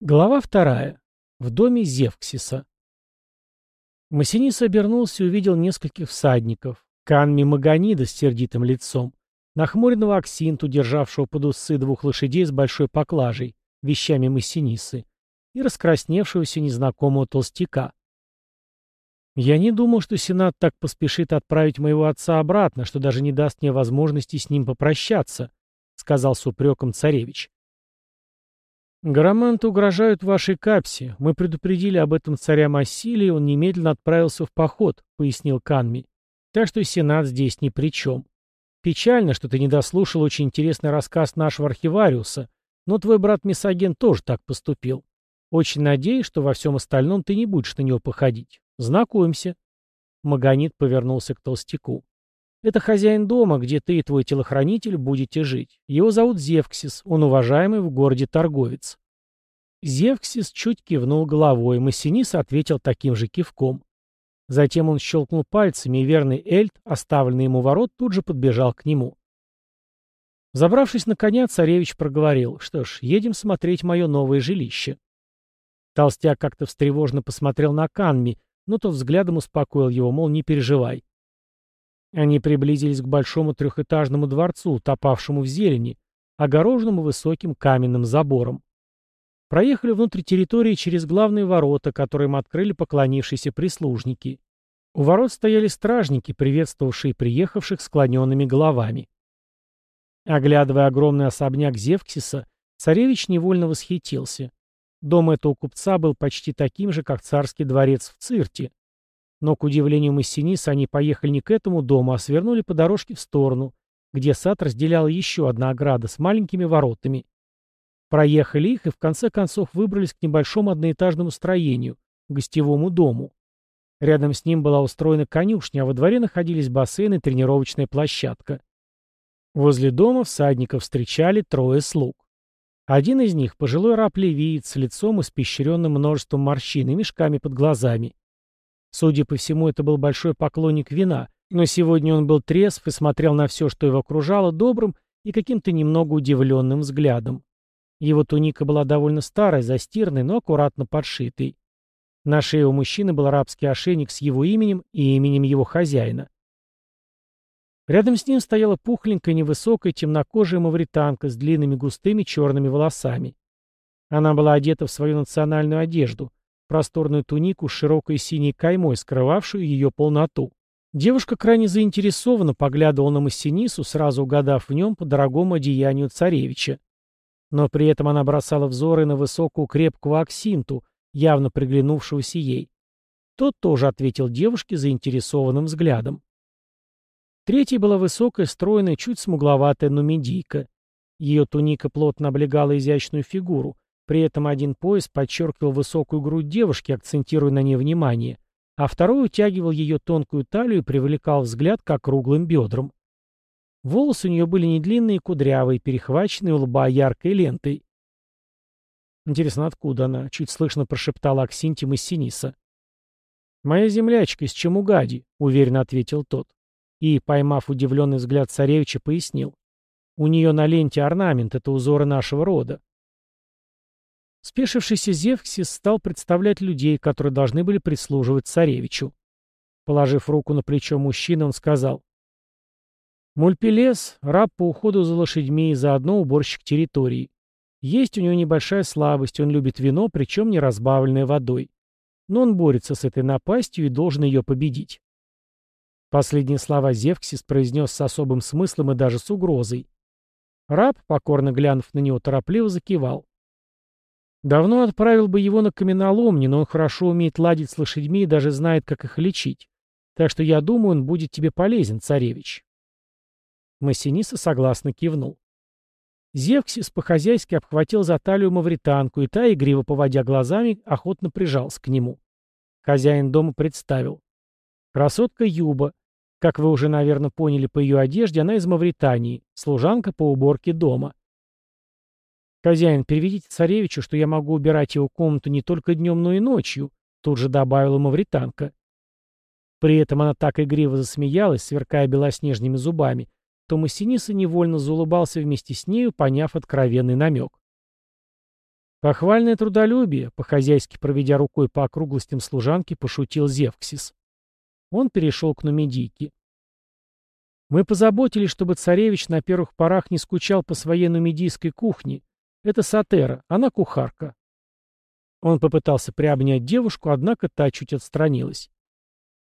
Глава вторая. В доме Зевксиса. Массинис обернулся и увидел нескольких всадников. Канми Магонида с сердитым лицом, нахмуренного Аксинту, державшего под усы двух лошадей с большой поклажей, вещами Массинисы, и раскрасневшегося незнакомого толстяка. «Я не думал, что Сенат так поспешит отправить моего отца обратно, что даже не даст мне возможности с ним попрощаться», — сказал с упреком царевич. «Гараманты угрожают вашей капсе. Мы предупредили об этом царя Массилия, он немедленно отправился в поход», — пояснил Канми. «Так что Сенат здесь ни при чем. Печально, что ты не дослушал очень интересный рассказ нашего архивариуса, но твой брат Мисаген тоже так поступил. Очень надеюсь, что во всем остальном ты не будешь на него походить. Знакомься». Магонит повернулся к толстяку. «Это хозяин дома, где ты и твой телохранитель будете жить. Его зовут Зевксис, он уважаемый в городе торговец». Зевксис чуть кивнул головой, Массинис ответил таким же кивком. Затем он щелкнул пальцами, и верный Эльт, оставленный ему ворот, тут же подбежал к нему. Забравшись на коня, царевич проговорил, что ж, едем смотреть мое новое жилище. Толстяк как-то встревожно посмотрел на Канми, но тот взглядом успокоил его, мол, не переживай. Они приблизились к большому трехэтажному дворцу, топавшему в зелени, огороженному высоким каменным забором. Проехали внутрь территории через главные ворота, которые им открыли поклонившиеся прислужники. У ворот стояли стражники, приветствовавшие приехавших склоненными головами. Оглядывая огромный особняк Зевксиса, царевич невольно восхитился. Дом этого купца был почти таким же, как царский дворец в Цирте. Но, к удивлению Массиниса, они поехали не к этому дому, а свернули по дорожке в сторону, где сад разделяла еще одна ограда с маленькими воротами. Проехали их и в конце концов выбрались к небольшому одноэтажному строению, гостевому дому. Рядом с ним была устроена конюшня, а во дворе находились бассейн и тренировочная площадка. Возле дома всадников встречали трое слуг. Один из них — пожилой раб-левиец с лицом, испещренным множеством морщин и мешками под глазами. Судя по всему, это был большой поклонник вина, но сегодня он был трезв и смотрел на все, что его окружало, добрым и каким-то немного удивленным взглядом. Его туника была довольно старой, застиранной, но аккуратно подшитой. На шее у мужчины был арабский ошейник с его именем и именем его хозяина. Рядом с ним стояла пухленькая, невысокая, темнокожая мавританка с длинными густыми черными волосами. Она была одета в свою национальную одежду, просторную тунику с широкой синей каймой, скрывавшую ее полноту. Девушка крайне заинтересованно поглядывала на Массинису, сразу угадав в нем по дорогому одеянию царевича. Но при этом она бросала взоры на высокую крепкую Аксинту, явно приглянувшегося ей. Тот тоже ответил девушке заинтересованным взглядом. Третьей была высокая, стройная, чуть смугловатая нумидийка. Ее туника плотно облегала изящную фигуру, при этом один пояс подчеркивал высокую грудь девушки, акцентируя на ней внимание, а второй утягивал ее тонкую талию и привлекал взгляд к округлым бедрам. Волосы у нее были не длинные и кудрявые, перехваченные у лба яркой лентой. Интересно, откуда она? Чуть слышно прошептала Аксинти Массиниса. «Моя землячка из Чемугади», — уверенно ответил тот. И, поймав удивленный взгляд царевича, пояснил. «У нее на ленте орнамент, это узоры нашего рода. Спешившийся Зевксис стал представлять людей, которые должны были прислуживать царевичу. Положив руку на плечо мужчины, он сказал. «Мульпелес — раб по уходу за лошадьми и заодно уборщик территории. Есть у него небольшая слабость, он любит вино, причем не разбавленное водой. Но он борется с этой напастью и должен ее победить». Последние слова Зевксис произнес с особым смыслом и даже с угрозой. Раб, покорно глянув на него, торопливо закивал. Давно отправил бы его на каменоломни, но он хорошо умеет ладить с лошадьми и даже знает, как их лечить. Так что я думаю, он будет тебе полезен, царевич. Массиниса согласно кивнул. Зевксис по-хозяйски обхватил за талию мавританку, и та, игриво поводя глазами, охотно прижался к нему. Хозяин дома представил. Красотка Юба. Как вы уже, наверное, поняли по ее одежде, она из Мавритании, служанка по уборке дома. «Хозяин, переведите царевичу, что я могу убирать его комнату не только днем, но и ночью», тут же добавила мавританка. При этом она так игриво засмеялась, сверкая белоснежными зубами, то Массиниса невольно заулыбался вместе с нею, поняв откровенный намек. Похвальное трудолюбие, по-хозяйски проведя рукой по округлостям служанки, пошутил Зевксис. Он перешел к нумидийке. Мы позаботились, чтобы царевич на первых порах не скучал по своей нумидийской кухне. Это Сатера, она кухарка. Он попытался приобнять девушку, однако та чуть отстранилась.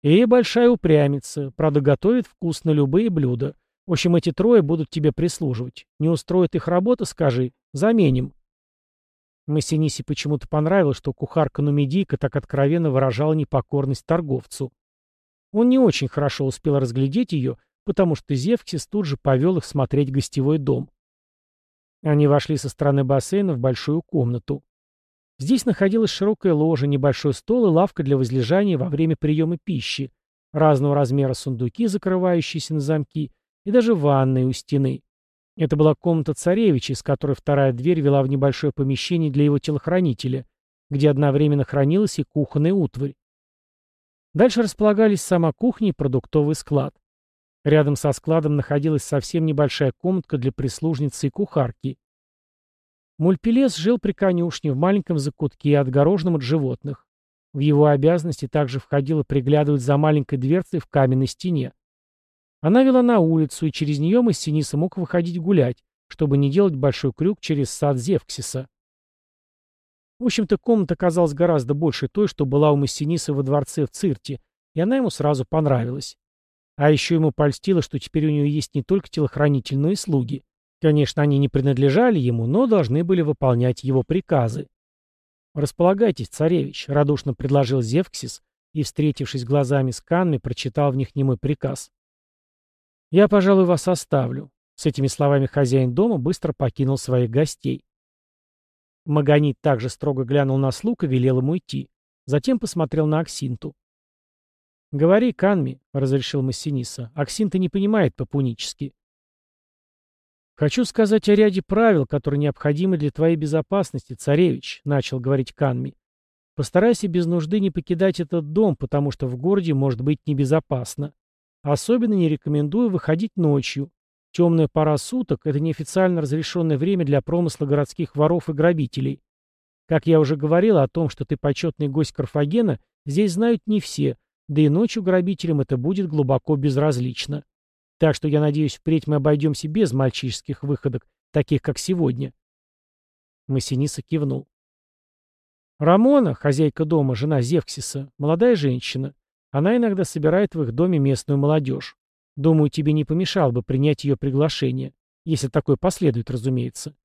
И большая упрямится, правда, готовит вкусно любые блюда. В общем, эти трое будут тебе прислуживать. Не устроит их работа, скажи. Заменим. Массинисе почему-то понравилось, что кухарка Нумидийка так откровенно выражала непокорность торговцу. Он не очень хорошо успел разглядеть ее, потому что Зевксис тут же повел их смотреть гостевой дом. Они вошли со стороны бассейна в большую комнату. Здесь находилась широкая ложа, небольшой стол и лавка для возлежания во время приема пищи, разного размера сундуки, закрывающиеся на замки, и даже ванная у стены. Это была комната царевича, из которой вторая дверь вела в небольшое помещение для его телохранителя, где одновременно хранилась и кухонная утварь. Дальше располагались сама кухня и продуктовый склад. Рядом со складом находилась совсем небольшая комнатка для прислужницы и кухарки. Мульпелес жил при конюшне в маленьком закутке, отгороженном от животных. В его обязанности также входило приглядывать за маленькой дверцей в каменной стене. Она вела на улицу, и через нее Массиниса мог выходить гулять, чтобы не делать большой крюк через сад Зевксиса. В общем-то, комната казалась гораздо больше той, что была у Массинисы во дворце в Цирте, и она ему сразу понравилась. А еще ему польстило, что теперь у нее есть не только телохранитель, но и слуги. Конечно, они не принадлежали ему, но должны были выполнять его приказы. «Располагайтесь, царевич», — радушно предложил Зевксис, и, встретившись глазами с Канми, прочитал в них немой приказ. «Я, пожалуй, вас оставлю». С этими словами хозяин дома быстро покинул своих гостей. Магонит также строго глянул на слуг и велел ему идти. Затем посмотрел на Аксинту. «Говори, Канми», — разрешил Массиниса. «Аксинта не понимает по-пунически». «Хочу сказать о ряде правил, которые необходимы для твоей безопасности, царевич», — начал говорить Канми. «Постарайся без нужды не покидать этот дом, потому что в городе может быть небезопасно. Особенно не рекомендую выходить ночью. Темная пора суток – это неофициально разрешенное время для промысла городских воров и грабителей. Как я уже говорил о том, что ты почетный гость Карфагена, здесь знают не все, да и ночью грабителям это будет глубоко безразлично. Так что я надеюсь, впредь мы обойдемся без мальчишеских выходок, таких как сегодня. Массиниса кивнул. Рамона, хозяйка дома, жена Зевксиса, молодая женщина. Она иногда собирает в их доме местную молодежь. Думаю, тебе не помешало бы принять ее приглашение, если такое последует, разумеется.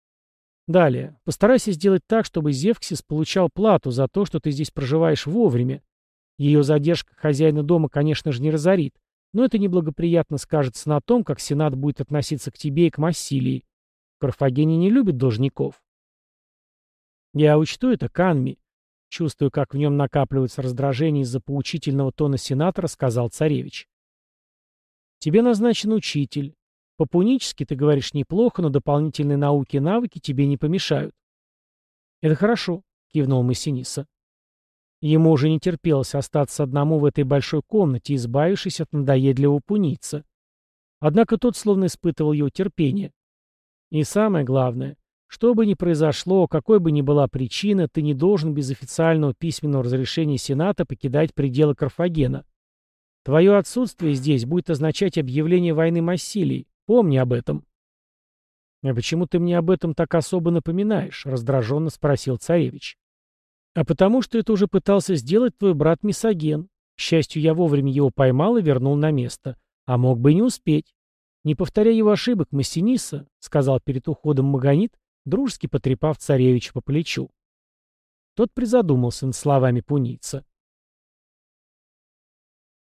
Далее. Постарайся сделать так, чтобы Зевксис получал плату за то, что ты здесь проживаешь вовремя. Ее задержка хозяина дома, конечно же, не разорит, но это неблагоприятно скажется на том, как Сенат будет относиться к тебе и к Массилии. Карфагене не любит должников. Я учту это, Канми. Чувствуя, как в нем накапливается раздражение из-за поучительного тона сенатора, сказал царевич. «Тебе назначен учитель. По-пунически ты говоришь неплохо, но дополнительные науки и навыки тебе не помешают». «Это хорошо», — кивнул Массиниса. Ему уже не терпелось остаться одному в этой большой комнате, избавившись от надоедливого пуница. Однако тот словно испытывал его терпение. И самое главное, что бы ни произошло, какой бы ни была причина, ты не должен без официального письменного разрешения Сената покидать пределы Карфагена. Твое отсутствие здесь будет означать объявление войны Массилии. Помни об этом. «А почему ты мне об этом так особо напоминаешь?» — раздраженно спросил царевич. «А потому что это уже пытался сделать твой брат Мисоген. К счастью, я вовремя его поймал и вернул на место. А мог бы и не успеть. Не повторяй его ошибок, Массиниса», — сказал перед уходом Магонит, дружески потрепав царевича по плечу. Тот призадумался над словами пунийца.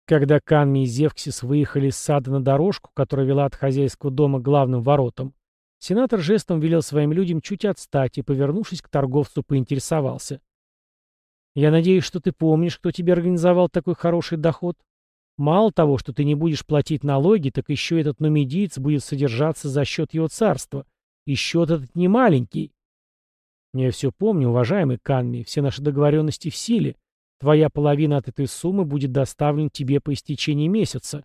Когда Канми и Зевксис выехали из сада на дорожку, которая вела от хозяйского дома к главным воротам, сенатор жестом велел своим людям чуть отстать и, повернувшись к торговцу, поинтересовался. «Я надеюсь, что ты помнишь, кто тебе организовал такой хороший доход? Мало того, что ты не будешь платить налоги, так еще этот нумидиец будет содержаться за счет его царства, и счет этот не маленький. Я все помню, уважаемый Канми, все наши договоренности в силе. Твоя половина от этой суммы будет доставлена тебе по истечении месяца.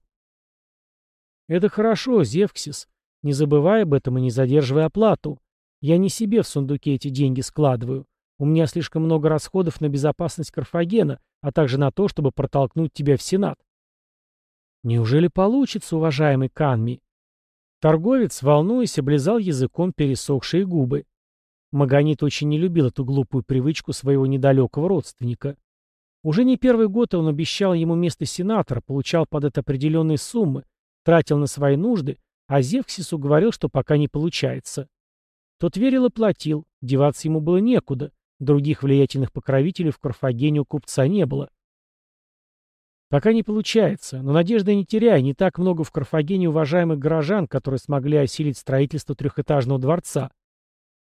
Это хорошо, Зевксис. Не забывай об этом и не задерживай оплату. Я не себе в сундуке эти деньги складываю. У меня слишком много расходов на безопасность Карфагена, а также на то, чтобы протолкнуть тебя в Сенат. Неужели получится, уважаемый Канми? Торговец, волнуясь, облизал языком пересохшие губы. Магонит очень не любил эту глупую привычку своего недалекого родственника. Уже не первый год он обещал ему место сенатора, получал под это определенные суммы, тратил на свои нужды, а Зевксису говорил, что пока не получается. Тот верил и платил, деваться ему было некуда, других влиятельных покровителей в Карфагене у купца не было. Пока не получается, но надежды не теряй, не так много в Карфагене уважаемых горожан, которые смогли осилить строительство трехэтажного дворца.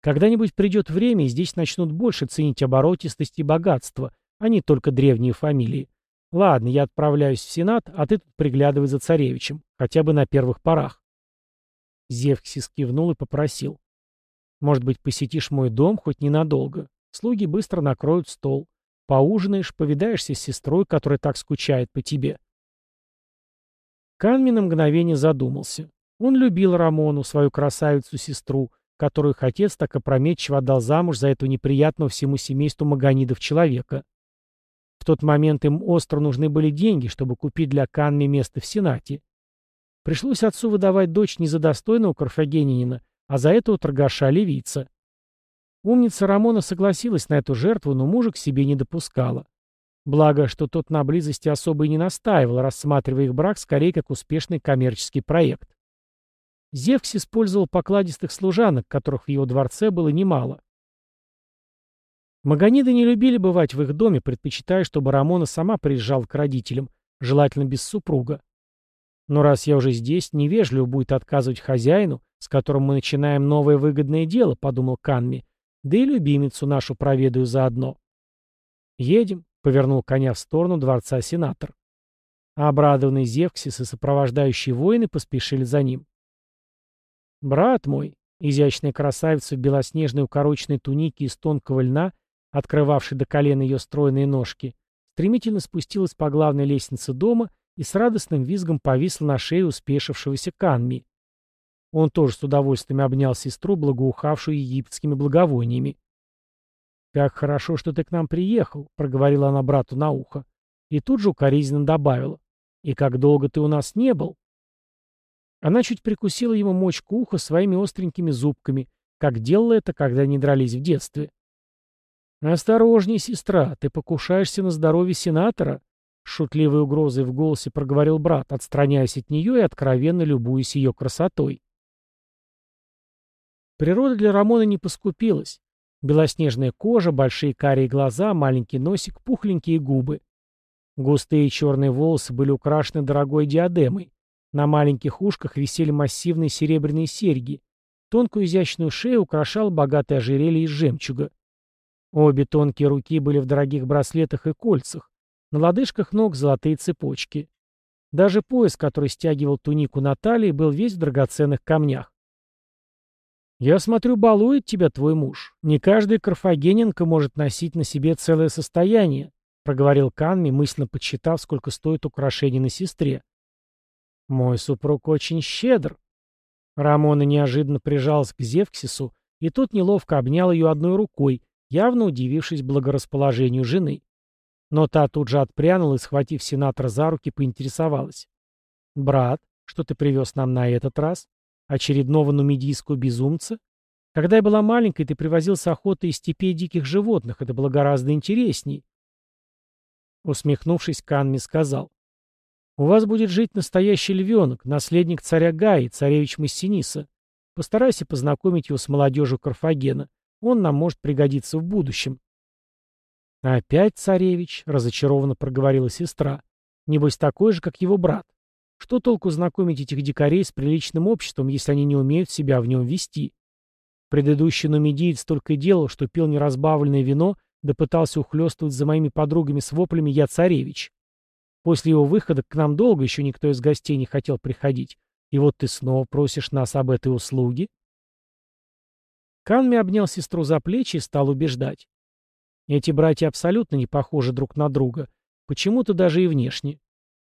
Когда-нибудь придет время, и здесь начнут больше ценить оборотистость и богатство, а не только древние фамилии. Ладно, я отправляюсь в Сенат, а ты тут приглядывай за царевичем, хотя бы на первых порах. Зевксис кивнул и попросил. Может быть, посетишь мой дом хоть ненадолго. Слуги быстро накроют стол. Поужинаешь, повидаешься с сестрой, которая так скучает по тебе. Канми на мгновение задумался. Он любил Рамону, свою красавицу-сестру, которую отец так опрометчиво отдал замуж за этого неприятного всему семейству Магонидов человека. В тот момент им остро нужны были деньги, чтобы купить для Канми место в Сенате. Пришлось отцу выдавать дочь не за достойного карфагенянина, а за этого торгаша-ливийца. Умница Рамона согласилась на эту жертву, но мужа к себе не допускала. Благо, что тот на близости особо и не настаивал, рассматривая их брак скорее как успешный коммерческий проект. Зевкс использовал покладистых служанок, которых в его дворце было немало. Магониды не любили бывать в их доме, предпочитая, чтобы Рамона сама приезжала к родителям, желательно без супруга. Но раз я уже здесь, невежливо будет отказывать хозяину, с которым мы начинаем новое выгодное дело, подумал Канми, да и любимицу нашу проведаю заодно. Едем, повернул коня в сторону дворца сенатор. обрадованный Зевксис и сопровождающие воины поспешили за ним. «Брат мой», изящная красавица в белоснежной укороченной тунике из тонкого льна, открывавший до колена ее стройные ножки, стремительно спустилась по главной лестнице дома и с радостным визгом повисла на шее успешившегося Канми. Он тоже с удовольствием обнял сестру, благоухавшую египетскими благовониями. «Как хорошо, что ты к нам приехал», — проговорила она брату на ухо. И тут же укоризненно добавила. «И как долго ты у нас не был?» Она чуть прикусила ему мочку уха своими остренькими зубками, как делала это, когда они дрались в детстве. «Осторожней, сестра, ты покушаешься на здоровье сенатора», — шутливой угрозой в голосе проговорил брат, отстраняясь от нее и откровенно любуясь ее красотой. Природа для Рамона не поскупилась. Белоснежная кожа, большие карие глаза, маленький носик, пухленькие губы. Густые черные волосы были украшены дорогой диадемой. На маленьких ушках висели массивные серебряные серьги. Тонкую изящную шею украшал богатое ожерелье из жемчуга. Обе тонкие руки были в дорогих браслетах и кольцах. На лодыжках ног золотые цепочки. Даже пояс, который стягивал тунику на талии, был весь в драгоценных камнях. «Я смотрю, балует тебя твой муж. Не каждый карфагененка может носить на себе целое состояние», проговорил Канми, мысленно подсчитав, сколько стоит украшение на сестре. «Мой супруг очень щедр». Рамона неожиданно прижалась к Зевксису, и тот неловко обнял ее одной рукой, явно удивившись благорасположению жены. Но та тут же отпрянула и, схватив сенатора за руки, поинтересовалась. «Брат, что ты привез нам на этот раз? Очередного нумидийского безумца? Когда я была маленькой, ты привозил с охоты из степей диких животных. Это было гораздо интересней». Усмехнувшись, Канми сказал. «У вас будет жить настоящий львенок, наследник царя Гаи, царевич Массиниса. Постарайся познакомить его с молодежью Карфагена. Он нам может пригодиться в будущем. «Опять царевич?» — разочарованно проговорила сестра. «Небось такой же, как его брат. Что толку знакомить этих дикарей с приличным обществом, если они не умеют себя в нем вести? Предыдущий нумидиец только и делал, что пил неразбавленное вино, да пытался ухлёстывать за моими подругами с воплями «Я царевич». После его выхода к нам долго еще никто из гостей не хотел приходить. И вот ты снова просишь нас об этой услуге?» Канми обнял сестру за плечи и стал убеждать. Эти братья абсолютно не похожи друг на друга, почему-то даже и внешне.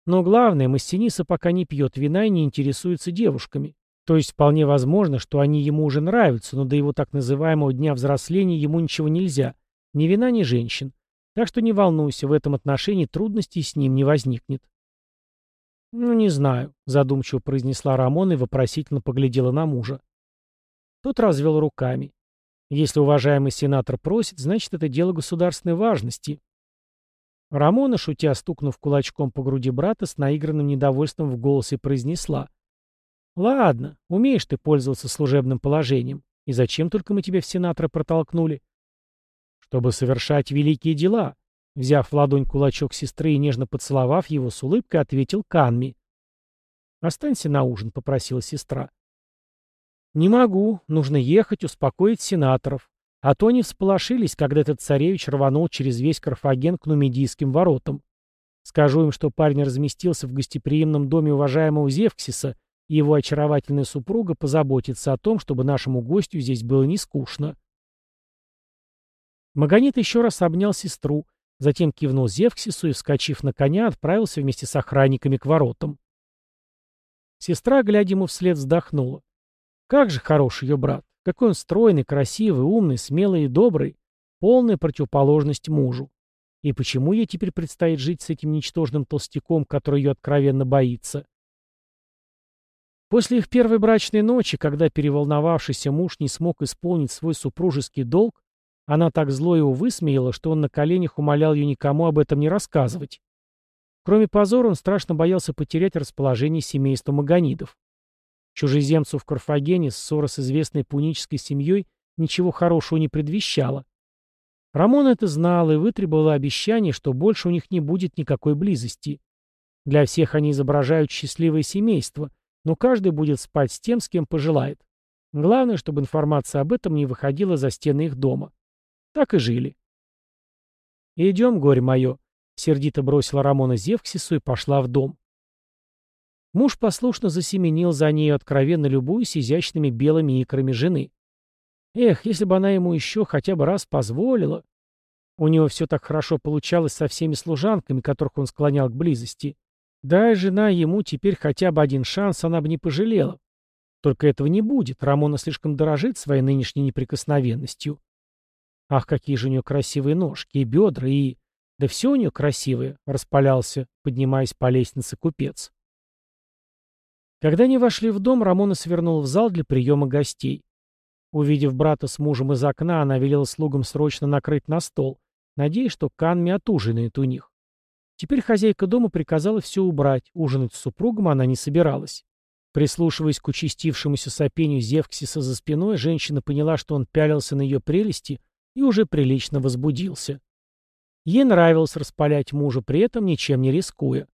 Но главное, Массиниса пока не пьет вина и не интересуется девушками. То есть вполне возможно, что они ему уже нравятся, но до его так называемого дня взросления ему ничего нельзя. Ни вина, ни женщин. Так что не волнуйся, в этом отношении трудностей с ним не возникнет. «Ну, не знаю», — задумчиво произнесла Рамона и вопросительно поглядела на мужа. Тот развел руками. «Если уважаемый сенатор просит, значит, это дело государственной важности». Рамона, шутя, стукнув кулачком по груди брата, с наигранным недовольством в голосе произнесла. «Ладно, умеешь ты пользоваться служебным положением. И зачем только мы тебя в сенатора протолкнули?» «Чтобы совершать великие дела», взяв в ладонь кулачок сестры и нежно поцеловав его, с улыбкой ответил Канми. «Останься на ужин», — попросила сестра. «Не могу. Нужно ехать, успокоить сенаторов. А то они всполошились, когда этот царевич рванул через весь Карфаген к Нумидийским воротам. Скажу им, что парень разместился в гостеприимном доме уважаемого Зевксиса, и его очаровательная супруга позаботится о том, чтобы нашему гостю здесь было не скучно. Магонит еще раз обнял сестру, затем кивнул Зевксису и, вскочив на коня, отправился вместе с охранниками к воротам. Сестра, глядя ему вслед, вздохнула. Как же хорош ее брат. Какой он стройный, красивый, умный, смелый и добрый. Полная противоположность мужу. И почему ей теперь предстоит жить с этим ничтожным толстяком, который ее откровенно боится? После их первой брачной ночи, когда переволновавшийся муж не смог исполнить свой супружеский долг, она так зло его высмеяла, что он на коленях умолял ее никому об этом не рассказывать. Кроме позора, он страшно боялся потерять расположение семейства Магонидов. Чужеземцу в Карфагене ссора с известной пунической семьей ничего хорошего не предвещала. Рамон это знал и вытребовала обещание, что больше у них не будет никакой близости. Для всех они изображают счастливое семейство, но каждый будет спать с тем, с кем пожелает. Главное, чтобы информация об этом не выходила за стены их дома. Так и жили. «Идем, горе мое», — сердито бросила Рамона Зевксису и пошла в дом. Муж послушно засеменил за нею, откровенно любуясь изящными белыми икрами жены. Эх, если бы она ему еще хотя бы раз позволила. У него все так хорошо получалось со всеми служанками, которых он склонял к близости. Дай жена ему теперь хотя бы один шанс, она бы не пожалела. Только этого не будет, Рамона слишком дорожит своей нынешней неприкосновенностью. Ах, какие же у нее красивые ножки и бедра, и... Да все у нее красивое, распалялся, поднимаясь по лестнице купец. Когда они вошли в дом, Рамона свернул в зал для приема гостей. Увидев брата с мужем из окна, она велела слугам срочно накрыть на стол, надеясь, что Канми отужинает у них. Теперь хозяйка дома приказала все убрать, ужинать с супругом она не собиралась. Прислушиваясь к участившемуся сопению Зевксиса за спиной, женщина поняла, что он пялился на ее прелести и уже прилично возбудился. Ей нравилось распалять мужа, при этом ничем не рискуя.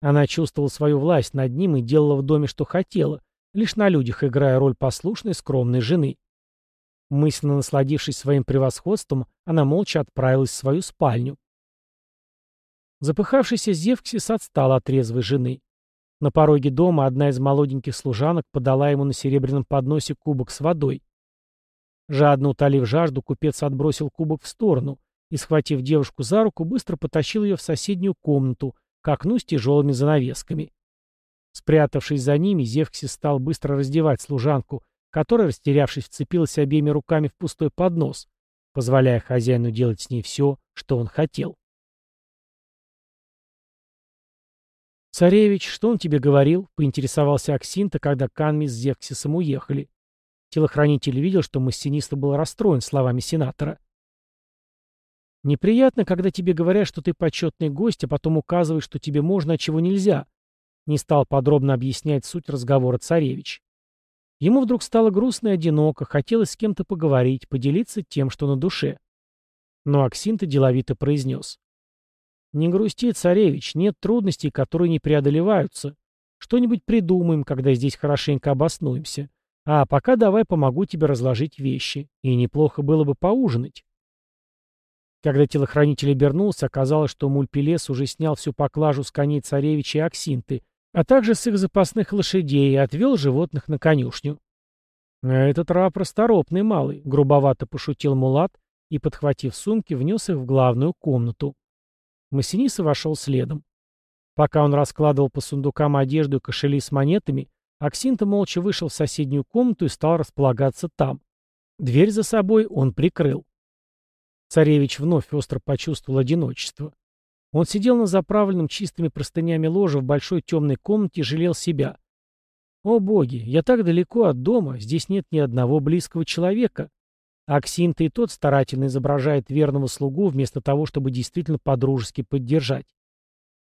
Она чувствовала свою власть над ним и делала в доме, что хотела, лишь на людях играя роль послушной, скромной жены. Мысленно насладившись своим превосходством, она молча отправилась в свою спальню. Запыхавшийся Зевксис отстал от трезвой жены. На пороге дома одна из молоденьких служанок подала ему на серебряном подносе кубок с водой. Жадно утолив жажду, купец отбросил кубок в сторону и, схватив девушку за руку, быстро потащил ее в соседнюю комнату, к окну с тяжелыми занавесками. Спрятавшись за ними, Зевксис стал быстро раздевать служанку, которая, растерявшись, вцепилась обеими руками в пустой поднос, позволяя хозяину делать с ней все, что он хотел. «Царевич, что он тебе говорил?» — поинтересовался Аксинта, когда Канми с Зевксисом уехали. Телохранитель видел, что Массиниста был расстроен словами сенатора. Неприятно, когда тебе говорят, что ты почетный гость, а потом указывают, что тебе можно, а чего нельзя. Не стал подробно объяснять суть разговора царевич. Ему вдруг стало грустно и одиноко, хотелось с кем-то поговорить, поделиться тем, что на душе. Но Аксинта деловито произнес. «Не грусти, царевич, нет трудностей, которые не преодолеваются. Что-нибудь придумаем, когда здесь хорошенько обоснуемся. А пока давай помогу тебе разложить вещи. И неплохо было бы поужинать». Когда телохранитель обернулся, оказалось, что Мульпелес уже снял всю поклажу с коней царевича и Аксинты, а также с их запасных лошадей и отвел животных на конюшню. «Этот раб расторопный малый», — грубовато пошутил Мулат и, подхватив сумки, внес их в главную комнату. Массиниса вошел следом. Пока он раскладывал по сундукам одежду и кошели с монетами, Аксинта молча вышел в соседнюю комнату и стал располагаться там. Дверь за собой он прикрыл. Царевич вновь остро почувствовал одиночество. Он сидел на заправленном чистыми простынями ложе в большой темной комнате и жалел себя. «О боги, я так далеко от дома, здесь нет ни одного близкого человека». Аксинта и тот старательно изображает верного слугу, вместо того, чтобы действительно подружески поддержать.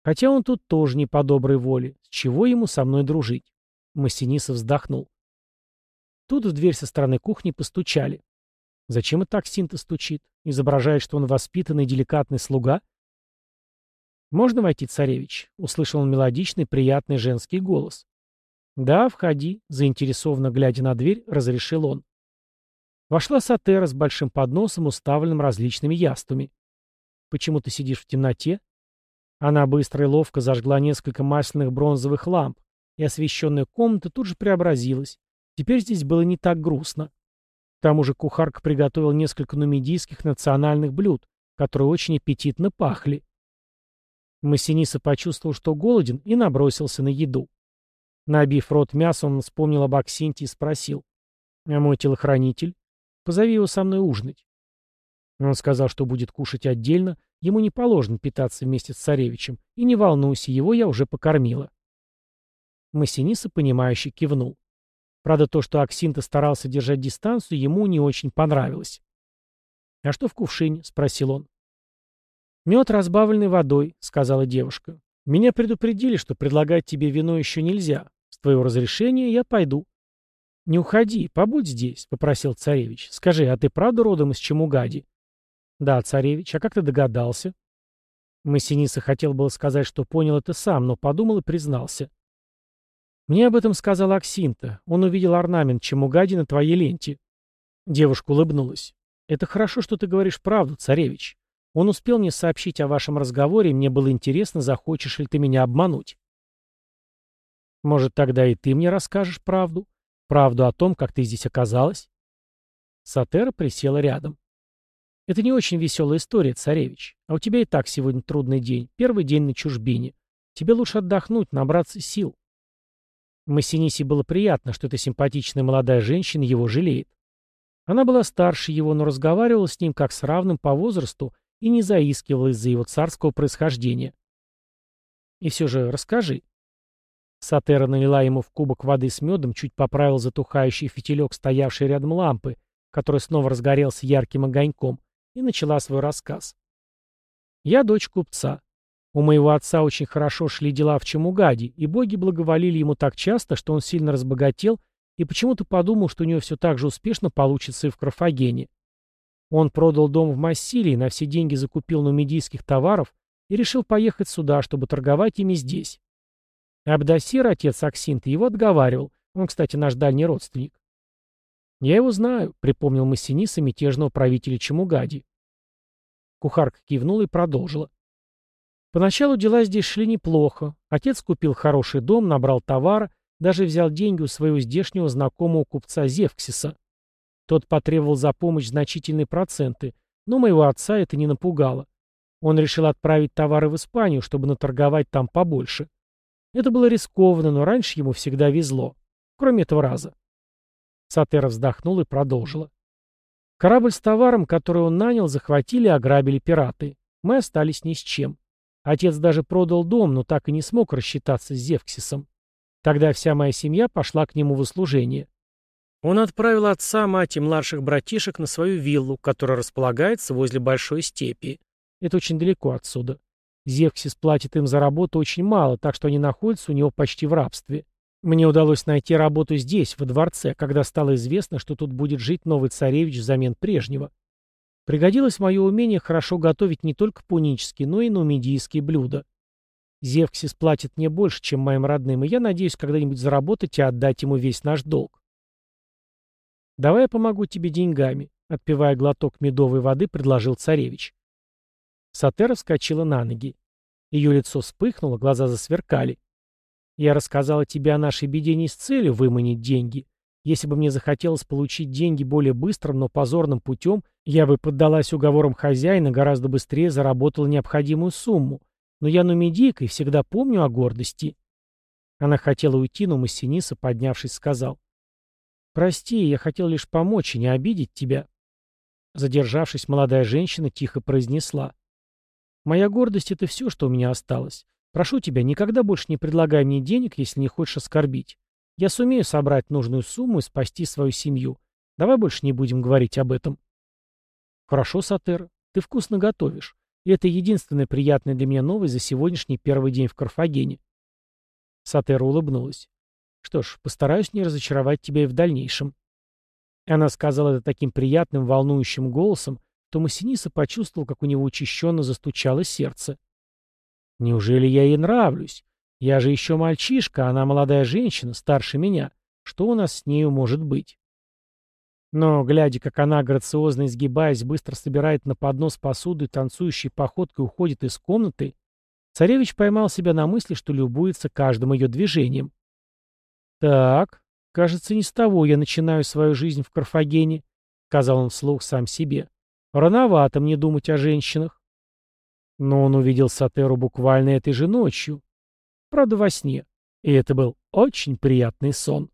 Хотя он тут тоже не по доброй воле. С чего ему со мной дружить? Массинисов вздохнул. Тут в дверь со стороны кухни постучали. Зачем и так Синта стучит? Изображает, что он воспитанный, деликатный слуга? «Можно войти, царевич?» — услышал он мелодичный, приятный женский голос. «Да, входи», — заинтересованно глядя на дверь, разрешил он. Вошла Сатера с большим подносом, уставленным различными яствами. «Почему ты сидишь в темноте?» Она быстро и ловко зажгла несколько масляных бронзовых ламп, и освещенная комната тут же преобразилась. Теперь здесь было не так грустно. Тому же кухарка приготовила несколько нумидийских национальных блюд, которые очень аппетитно пахли. Массиниса почувствовал, что голоден, и набросился на еду. Набив рот мясом, он вспомнил об Аксинте и спросил. «А мой телохранитель? Позови его со мной ужинать». Он сказал, что будет кушать отдельно, ему не положено питаться вместе с царевичем, и не волнуйся, его я уже покормила. Массиниса, понимающе кивнул. Правда, то, что Аксинта старался держать дистанцию, ему не очень понравилось. «А что в кувшине?» — спросил он. «Мед, разбавленный водой», — сказала девушка. «Меня предупредили, что предлагать тебе вино еще нельзя. С твоего разрешения я пойду». «Не уходи, побудь здесь», — попросил царевич. «Скажи, а ты правда родом из Чемугади?» «Да, царевич, а как ты догадался?» Массиниса хотел было сказать, что понял это сам, но подумал и признался. «Мне об этом сказал Аксинта. Он увидел орнамент Чемугади на твоей ленте». Девушка улыбнулась. «Это хорошо, что ты говоришь правду, царевич. Он успел мне сообщить о вашем разговоре, и мне было интересно, захочешь ли ты меня обмануть». «Может, тогда и ты мне расскажешь правду? Правду о том, как ты здесь оказалась?» Сатера присела рядом. Это не очень веселая история, царевич. А у тебя и так сегодня трудный день. Первый день на чужбине. Тебе лучше отдохнуть, набраться сил. Массинисе было приятно, что эта симпатичная молодая женщина его жалеет. Она была старше его, но разговаривала с ним как с равным по возрасту и не заискивала из-за его царского происхождения. И все же расскажи. Сатера налила ему в кубок воды с медом, чуть поправил затухающий фитилек, стоявший рядом лампы, который снова разгорелся ярким огоньком, и начала свой рассказ. «Я дочь купца. У моего отца очень хорошо шли дела в Чемугаде, и боги благоволили ему так часто, что он сильно разбогател и почему-то подумал, что у него все так же успешно получится и в Карфагене. Он продал дом в Массилии, на все деньги закупил нумидийских товаров и решил поехать сюда, чтобы торговать ими здесь. Абдасир, отец Аксинта, его отговаривал. Он, кстати, наш дальний родственник. «Я его знаю», — припомнил Массиниса мятежного правителя Чемугади. Кухарка кивнула и продолжила. Поначалу дела здесь шли неплохо. Отец купил хороший дом, набрал товара, даже взял деньги у своего здешнего знакомого купца Зевксиса. Тот потребовал за помощь значительные проценты, но моего отца это не напугало. Он решил отправить товары в Испанию, чтобы наторговать там побольше. Это было рискованно, но раньше ему всегда везло. Кроме этого раза. Сатера вздохнула и продолжила. Корабль с товаром, который он нанял, захватили и ограбили пираты. Мы остались ни с чем. Отец даже продал дом, но так и не смог рассчитаться с Зевксисом. Тогда вся моя семья пошла к нему в услужение. Он отправил отца, мать и младших братишек на свою виллу, которая располагается возле большой степи. Это очень далеко отсюда. Зевксис платит им за работу очень мало, так что они находятся у него почти в рабстве. Мне удалось найти работу здесь, во дворце, когда стало известно, что тут будет жить новый царевич взамен прежнего. Пригодилось мое умение хорошо готовить не только пунические, но и нумидийские блюда. Зевксис платит мне больше, чем моим родным, и я надеюсь когда-нибудь заработать и отдать ему весь наш долг. «Давай я помогу тебе деньгами», — отпивая глоток медовой воды, предложил царевич. Сатера вскочила на ноги. Ее лицо вспыхнуло, глаза засверкали. Я рассказала тебе о нашей беде не с целью выманить деньги. Если бы мне захотелось получить деньги более быстрым, но позорным путем, я бы поддалась уговорам хозяина, гораздо быстрее заработала необходимую сумму. Но я нумидийка и всегда помню о гордости. Она хотела уйти, но Массиниса, поднявшись, сказал. «Прости, я хотел лишь помочь и не обидеть тебя». Задержавшись, молодая женщина тихо произнесла. «Моя гордость — это все, что у меня осталось. Прошу тебя, никогда больше не предлагай мне денег, если не хочешь оскорбить. Я сумею собрать нужную сумму и спасти свою семью. Давай больше не будем говорить об этом». «Хорошо, Сатер, ты вкусно готовишь. И это единственная приятная для меня новость за сегодняшний первый день в Карфагене. Сатера улыбнулась. Что ж, постараюсь не разочаровать тебя и в дальнейшем. Она сказала это таким приятным, волнующим голосом, то Массиниса почувствовал, как у него учащенно застучало сердце. «Неужели я ей нравлюсь? Я же еще мальчишка, а она молодая женщина, старше меня. Что у нас с нею может быть?» Но, глядя, как она, грациозно изгибаясь, быстро собирает на поднос посуду и танцующей походкой уходит из комнаты, царевич поймал себя на мысли, что любуется каждым ее движением. «Так, кажется, не с того я начинаю свою жизнь в Карфагене», — сказал он вслух сам себе. «Рановато мне думать о женщинах». Но он увидел Сатеру буквально этой же ночью. Правда, во сне. И это был очень приятный сон.